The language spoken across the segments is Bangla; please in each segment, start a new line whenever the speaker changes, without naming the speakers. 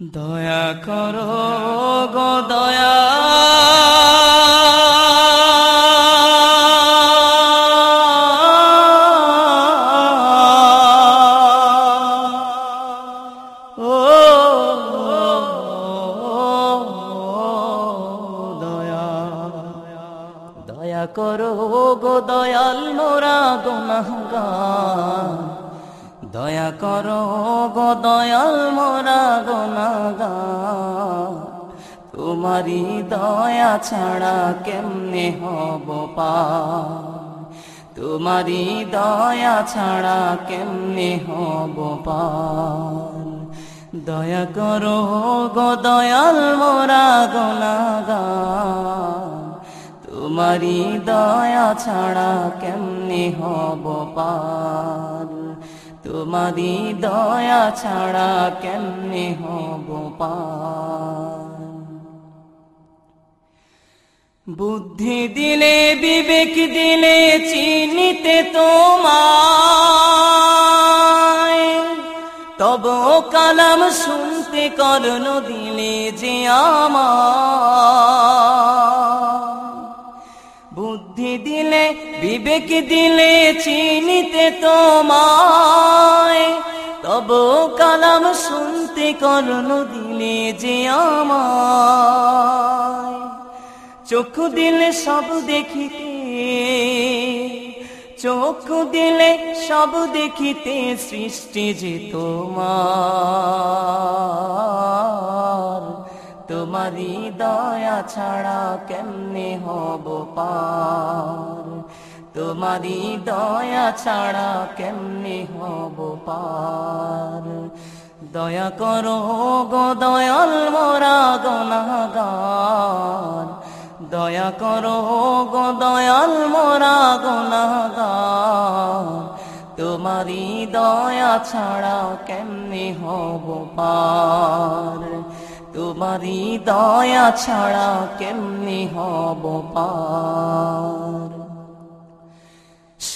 দয়া করো গো দয়া। করো গো দয়াল মোরা গুনাহগার দয়া করো গো দয়াল মোরা গুনাহগার তোমারি দয়া ছাড়া কেমনে হব পা? তোমারি দয়া ছাড়া কেমনে হব পার দয়া করো গো দয়াল মোরা গুনাহগার তোমারি দয়া ছাড়া কেমনে হব পার তোমারি দয়া ছাড়া কেমনে হব বুদ্ধি দিলে, বিবেক দিলে চিনিতে তোমায়। তব কালাম শুনতে করণ দিলে যে আমার বিবেক দিলে চিনিতে তোমায়। তব কালাম শুনতে করণ দিলে যে আমায়। চোখ দিলে সব দেখিতে, চোখ দিলে সব দেখিতে সৃষ্টি যে তোমার। তোমারি দয়া ছাড়া কেমনে হব পার? তোমারি দয়া ছাড়া কেমনে হব পার? দয়া করো গো দয়াল মোরা গনাগার দয়া করো গো দয়াল মোরা গনাগার তোমারি দয়া ছাড়া কেমনে হব পার? তোমারি দয়া ছাড়া কেমনে হব পার?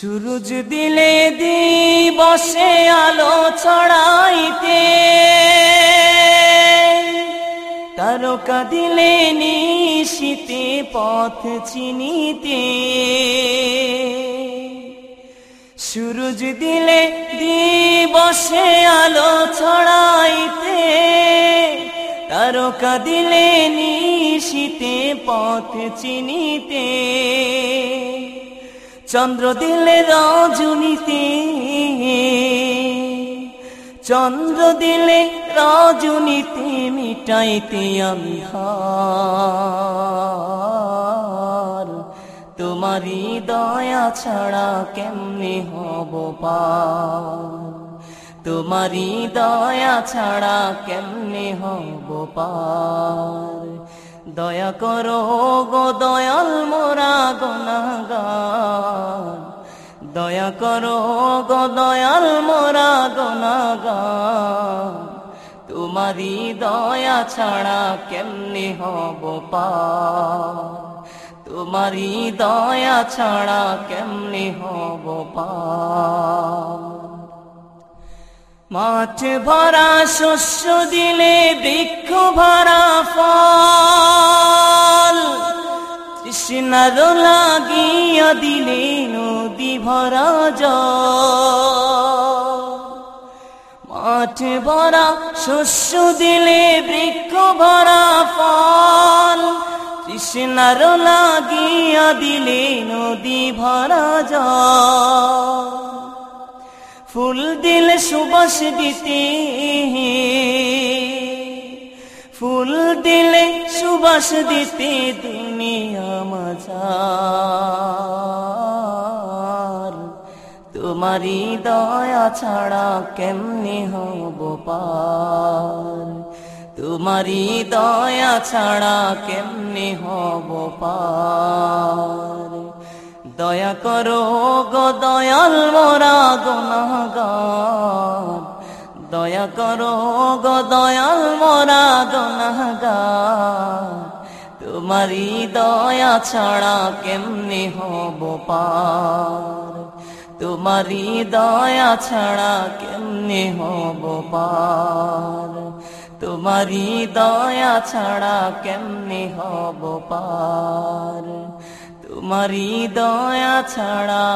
সূরজ দিলে দিবসে আলো ছড়াইতে। তারকা দিলে নিশিতে পথ চিনিতে। সূরজ দিলে দিবসে আলো ছড়াইতে। তারকা দিলে নিশিতে পথ চিনিতে। চন্দ্র দিলে রজনীতে, চন্দ্র দিলে রজনীতে মিটাইতে অন্ধার তোমারি দয়া ছাড়া কেমনে হব পার? তোমারি দয়া ছাড়া কেমনে হব পার? দয়া করো গো দয়াল মোরা গনাগার দয়া করো গো দয়াল মোরা গনাগার তোমারি দয়া ছাড়া কেমনি হব পার? তোমারি দয়া ছাড়া কেমনি হব পার? মাঠ ভরা শস্য দিলে বৃক্ষ ভরা ফল। কৃষ্ণার লাগিয়া দিলে নদী ভরা মাঠ ভরা শস্য দিলে বৃক্ষ ভরা ফল। কৃষ্ণার লাগিয়া দিলে নদী ভরা দিল সুবাস দিতে। ফুল দিলে সুবাস দিতে দুনিয়া মাঝার তোমারি দয়া ছাড়া কেমনে হব পার? তোমারি দয়া ছাড়া কেমনে হব পার? দয়া করো গো দয়াল মোরা গুনাহগার দয়া করো গো দয়াল মোরা গুনাহগার তোমারি দয়া ছাড়া কেমনে হব পার? তোমারি দয়া ছাড়া কেমনে হব পার? তোমারি দয়া ছাড়া কেমনে হব পার? তোমারি দয়া ছাড়া